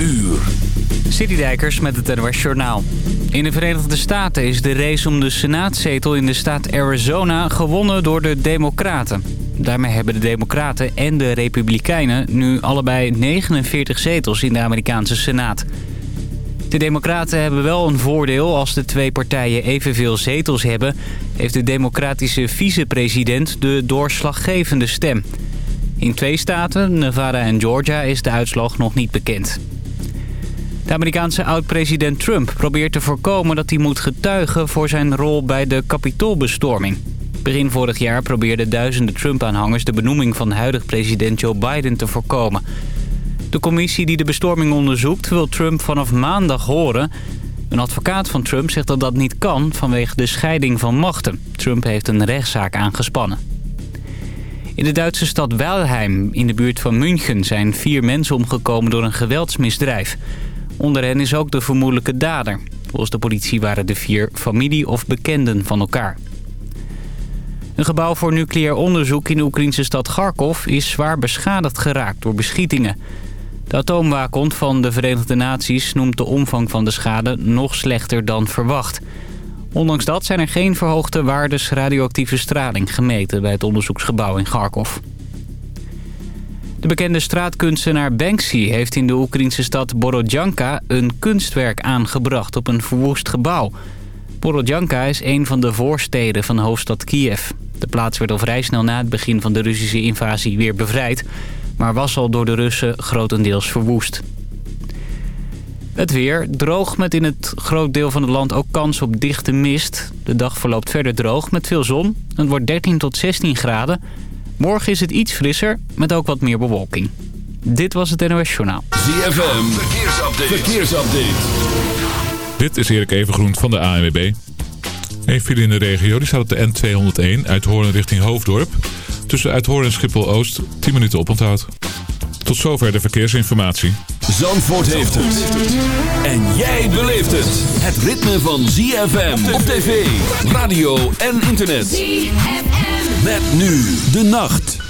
uur. Citydijkers met het NOS Journaal. In de Verenigde Staten is de race om de senaatzetel in de staat Arizona gewonnen door de Democraten. Daarmee hebben de Democraten en de Republikeinen nu allebei 49 zetels in de Amerikaanse Senaat. De Democraten hebben wel een voordeel. Als de twee partijen evenveel zetels hebben... heeft de democratische vicepresident de doorslaggevende stem. In twee staten, Nevada en Georgia, is de uitslag nog niet bekend. De Amerikaanse oud-president Trump probeert te voorkomen dat hij moet getuigen... voor zijn rol bij de kapitoolbestorming. Begin vorig jaar probeerden duizenden Trump-aanhangers... de benoeming van huidig president Joe Biden te voorkomen... De commissie die de bestorming onderzoekt wil Trump vanaf maandag horen. Een advocaat van Trump zegt dat dat niet kan vanwege de scheiding van machten. Trump heeft een rechtszaak aangespannen. In de Duitse stad Weilheim, in de buurt van München... zijn vier mensen omgekomen door een geweldsmisdrijf. Onder hen is ook de vermoedelijke dader. Volgens de politie waren de vier familie of bekenden van elkaar. Een gebouw voor nucleair onderzoek in de Oekraïnse stad Kharkov... is zwaar beschadigd geraakt door beschietingen. De atoomwaakhond van de Verenigde Naties noemt de omvang van de schade nog slechter dan verwacht. Ondanks dat zijn er geen verhoogde waardes radioactieve straling gemeten bij het onderzoeksgebouw in Kharkov. De bekende straatkunstenaar Banksy heeft in de Oekraïnse stad Borodjanka een kunstwerk aangebracht op een verwoest gebouw. Borodjanka is een van de voorsteden van de hoofdstad Kiev. De plaats werd al vrij snel na het begin van de Russische invasie weer bevrijd maar was al door de Russen grotendeels verwoest. Het weer droog met in het groot deel van het land ook kans op dichte mist. De dag verloopt verder droog met veel zon. Het wordt 13 tot 16 graden. Morgen is het iets frisser met ook wat meer bewolking. Dit was het NOS Journaal. ZFM, verkeersupdate. verkeersupdate. Dit is Erik Evengroen van de ANWB. Een file in de regio die staat op de N201 uit Hoorn richting Hoofddorp. Tussen Uithoorn en Schiphol-Oost 10 minuten oponthoud. Tot zover de verkeersinformatie. Zandvoort heeft het. En jij beleeft het. Het ritme van ZFM op tv, radio en internet. ZFM. Met nu de nacht.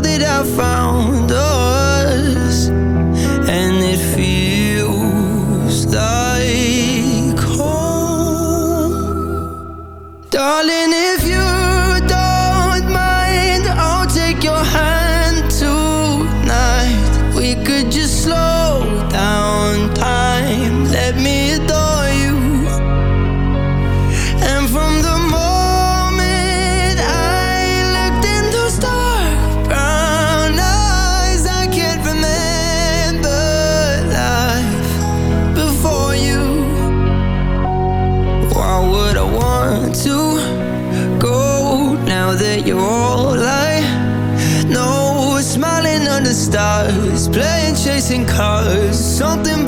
that I found. Oh. Something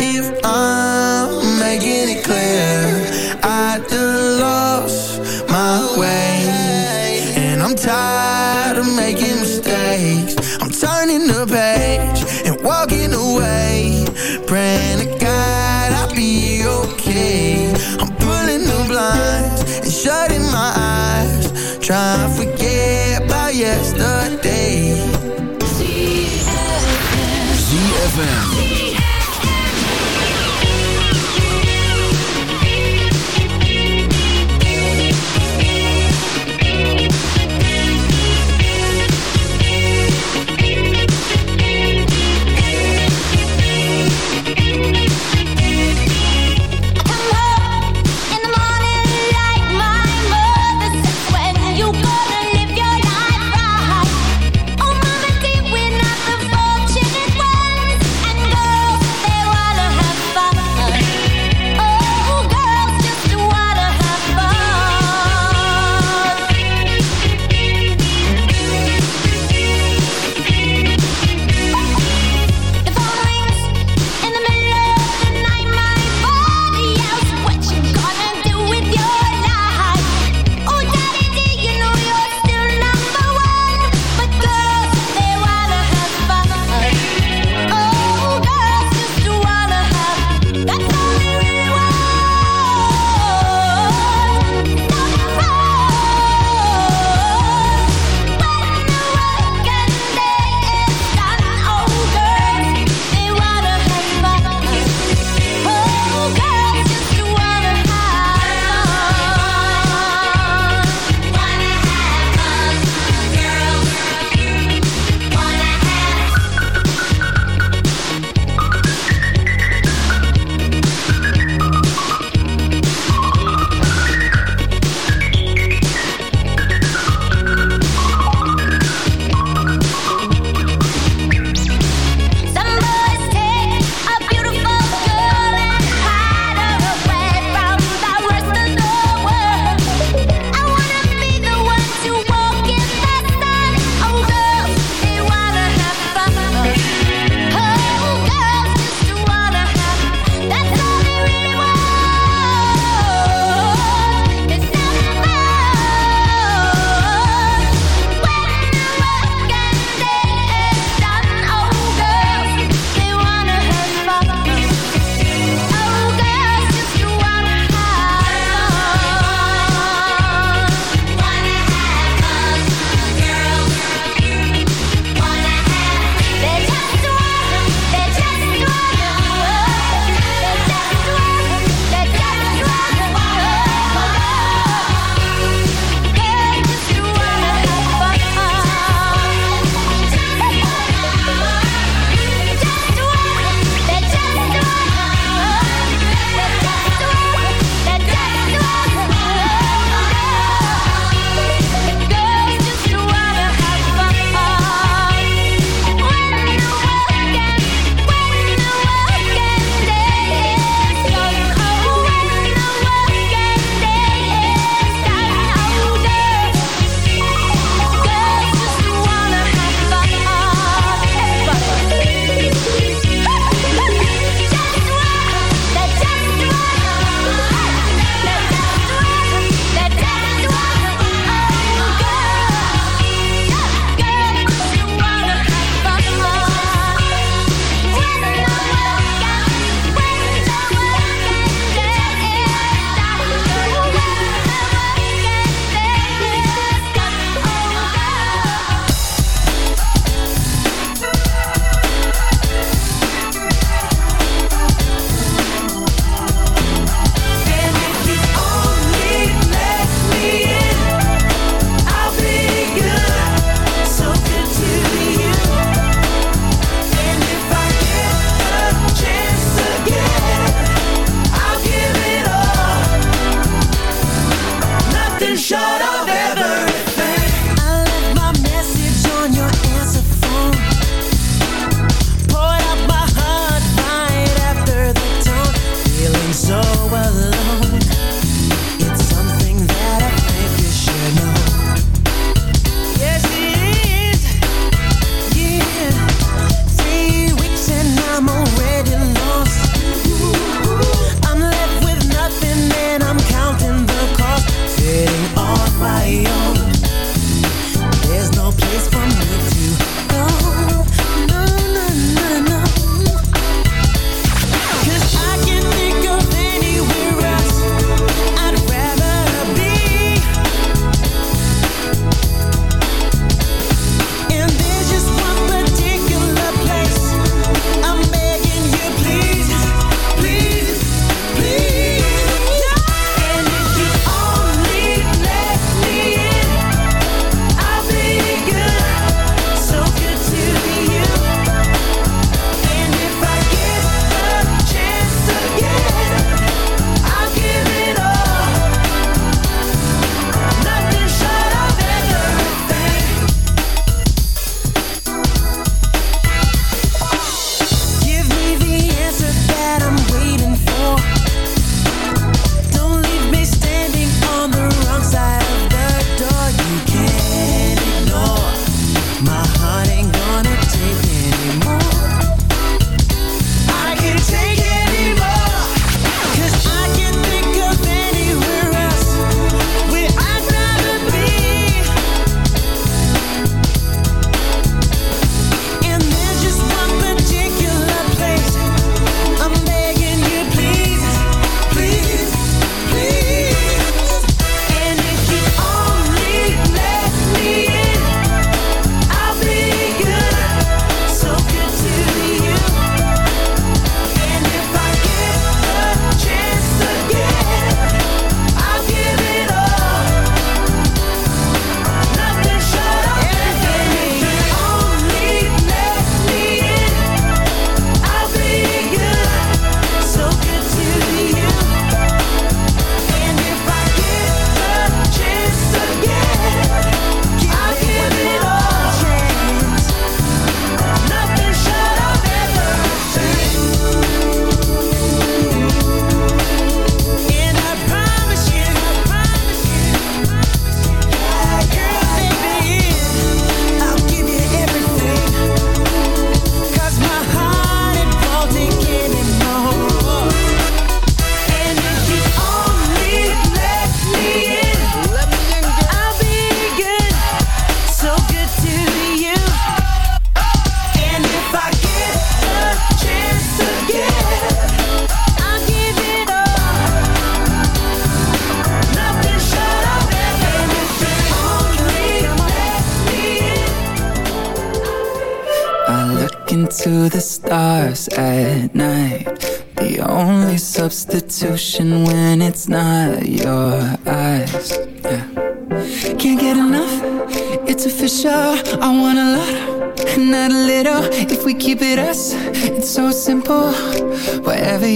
if I'm making it clear, I done lost my way, and I'm tired of making mistakes. I'm turning the page and walking away, praying to God I'll be okay. I'm pulling the blinds and shutting my eyes, trying to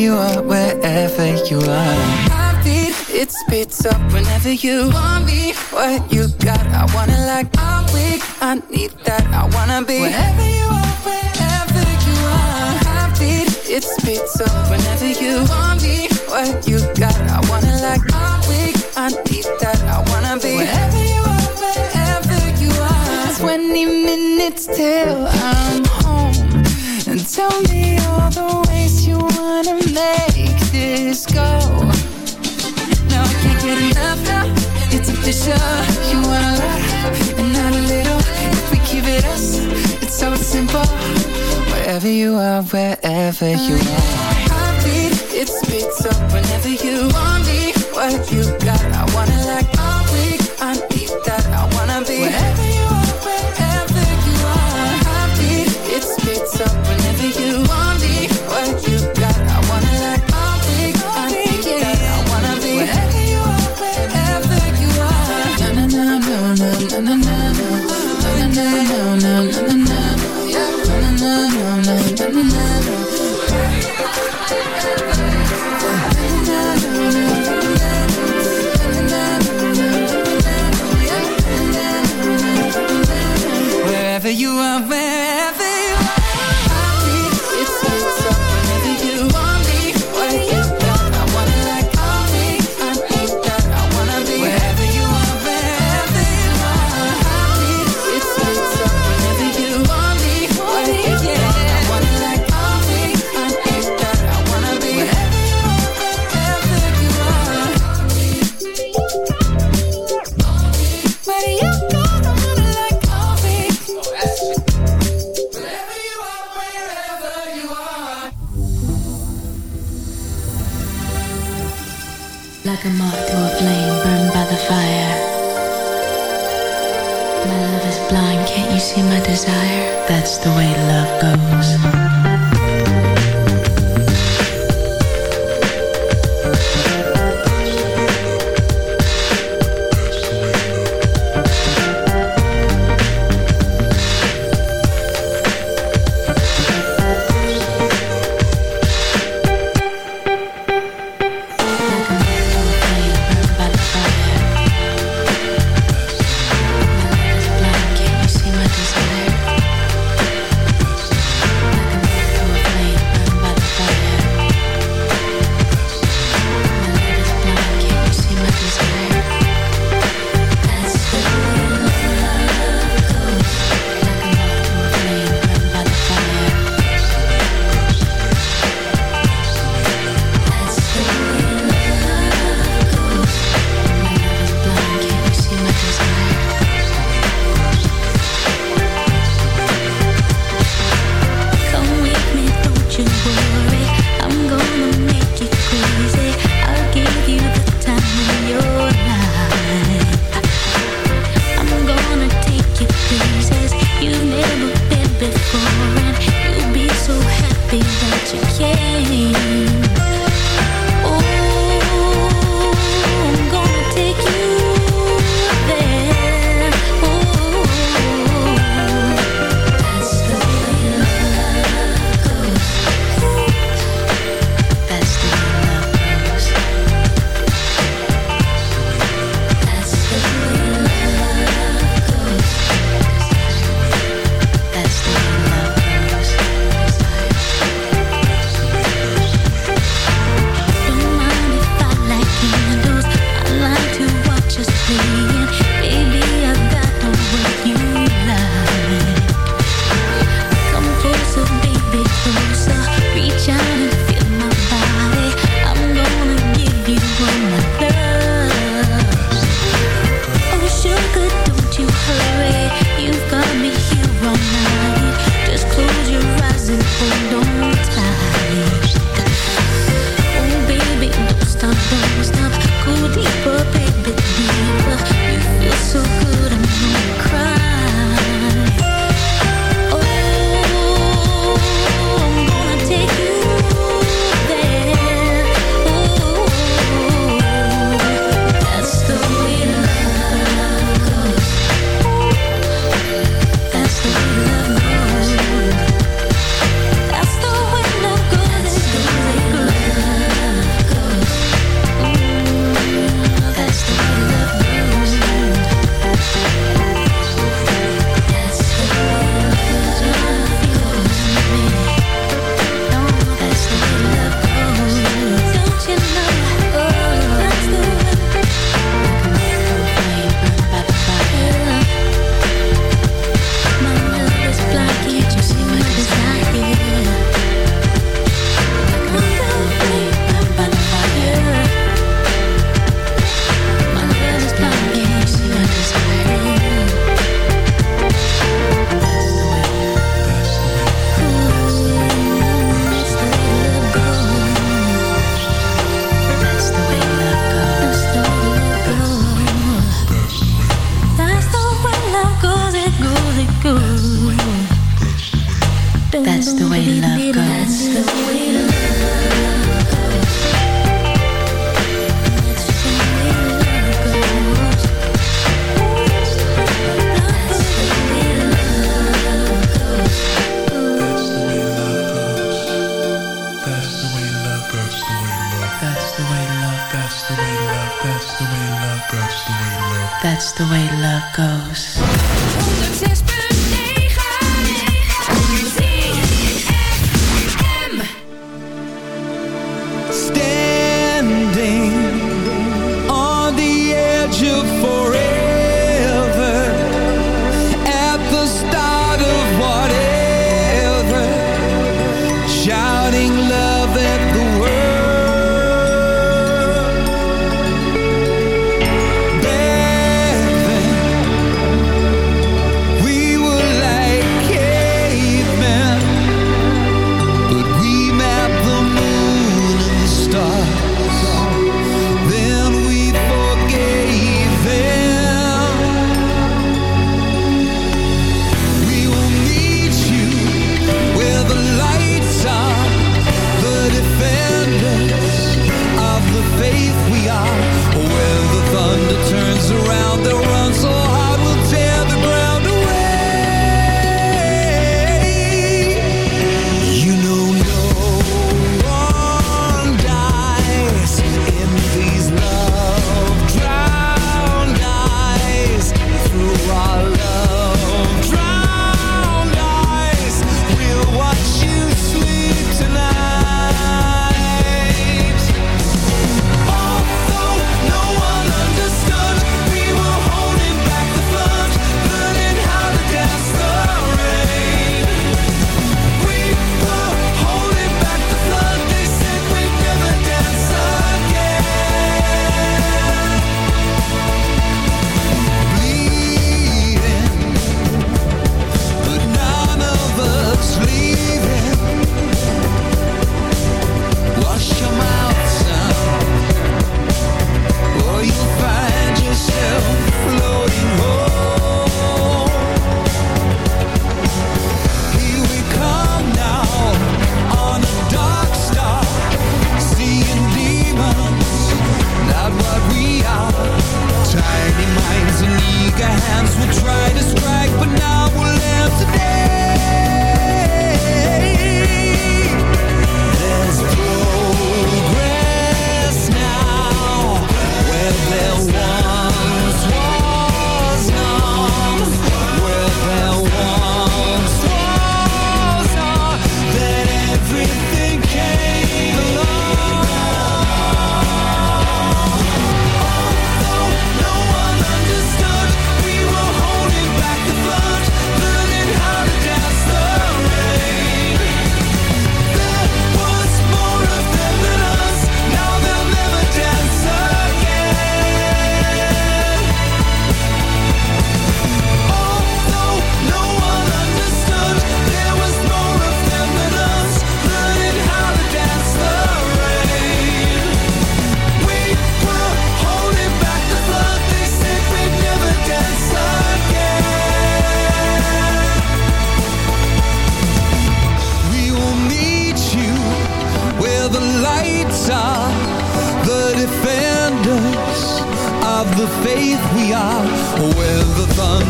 you are wherever you are. Heartbeat, it speeds up whenever you want me. What you got, I wanna like. I'm weak, I need that, I wanna be. Wherever you are, wherever you are. Heartbeat, it speeds up whenever you want me. What you got, I wanna like. I'm weak, I need that, I wanna be. Wherever you are, wherever you are. 20 minutes till I'm home. And tell me all the you want a lot and not a little. If we it us, it's so simple. Wherever you are, wherever you are. Heartbeat, it up whenever you want me. What you got, I wanna like all week. I need that, I wanna be. Wherever goes.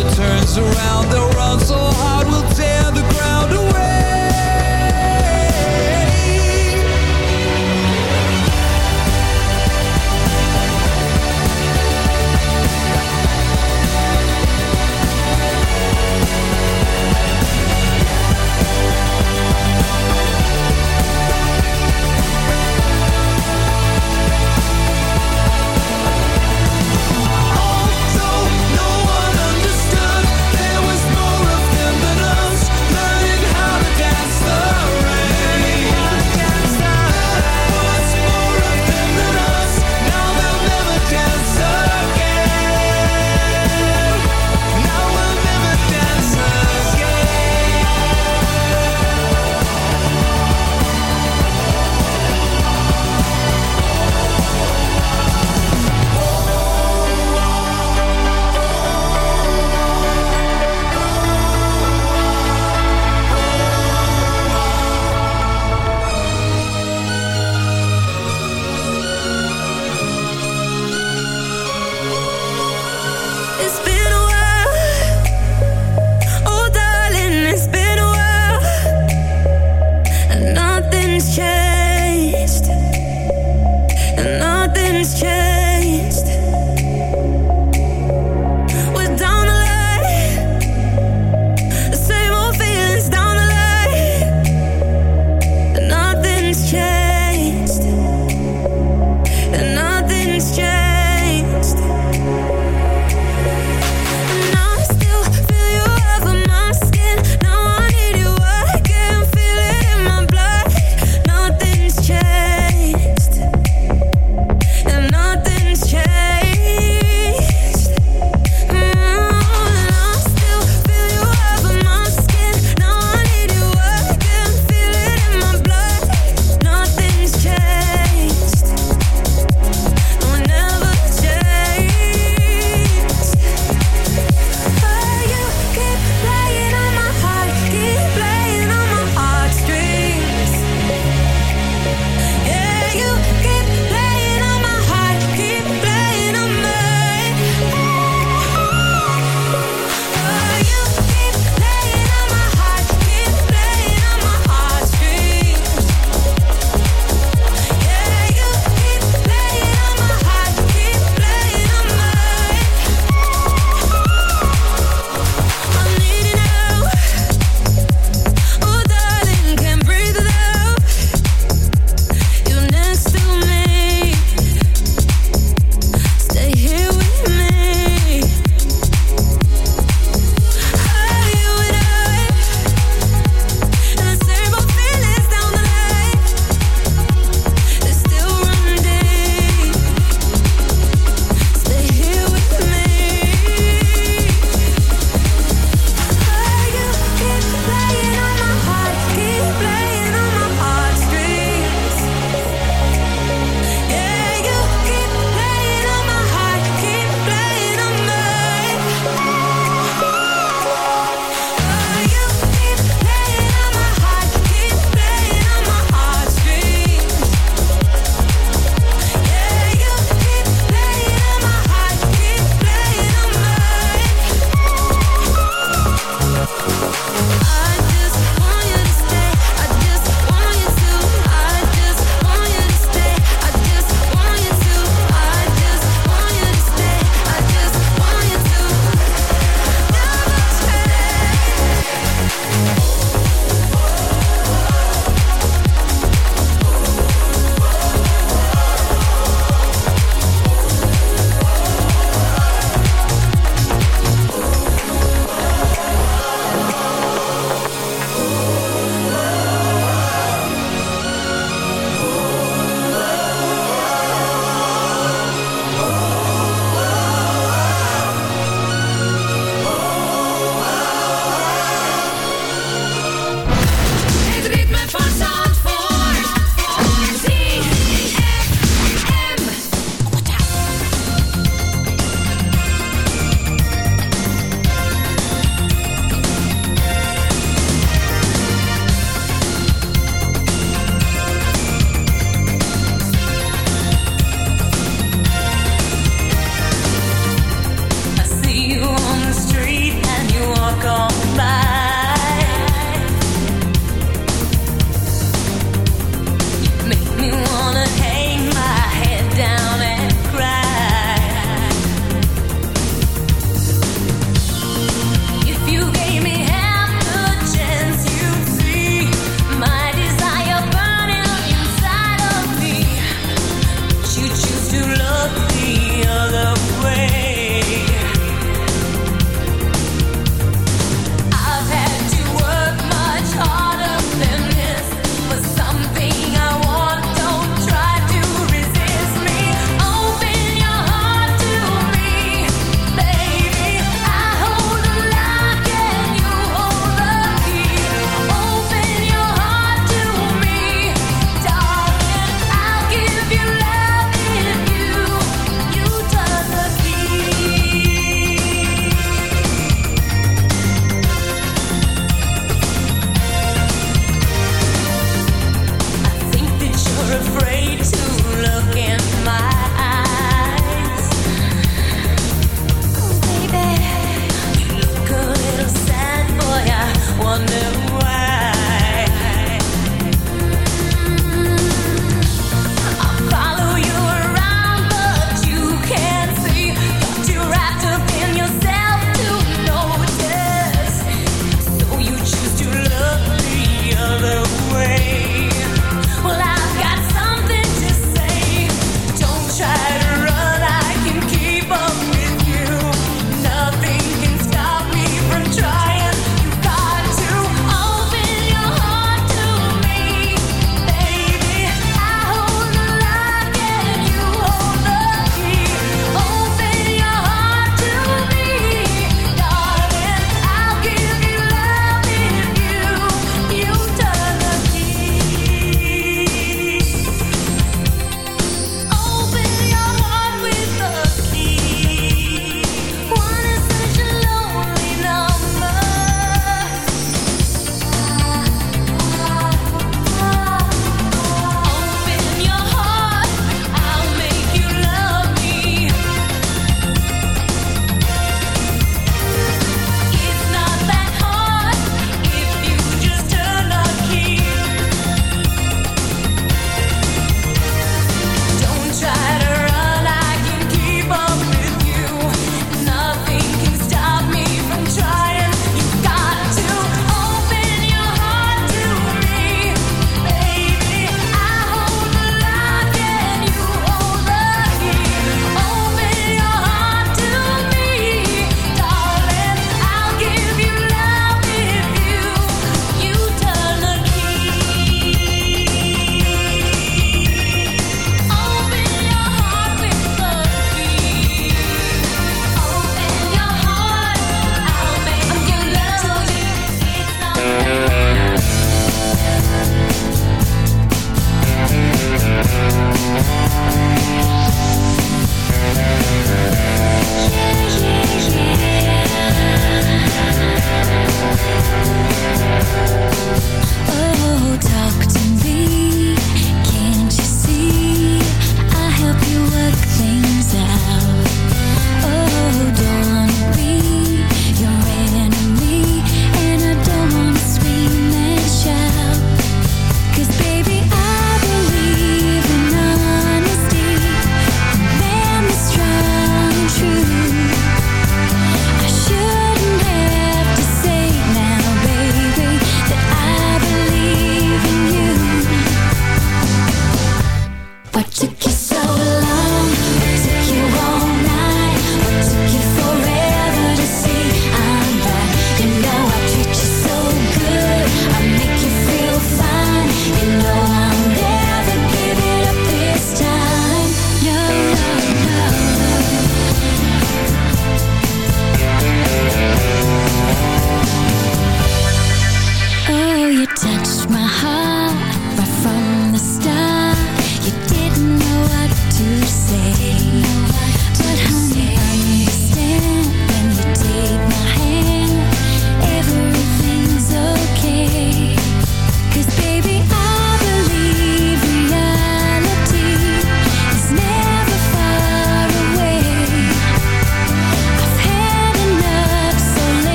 Thunder turns around, they'll run so hard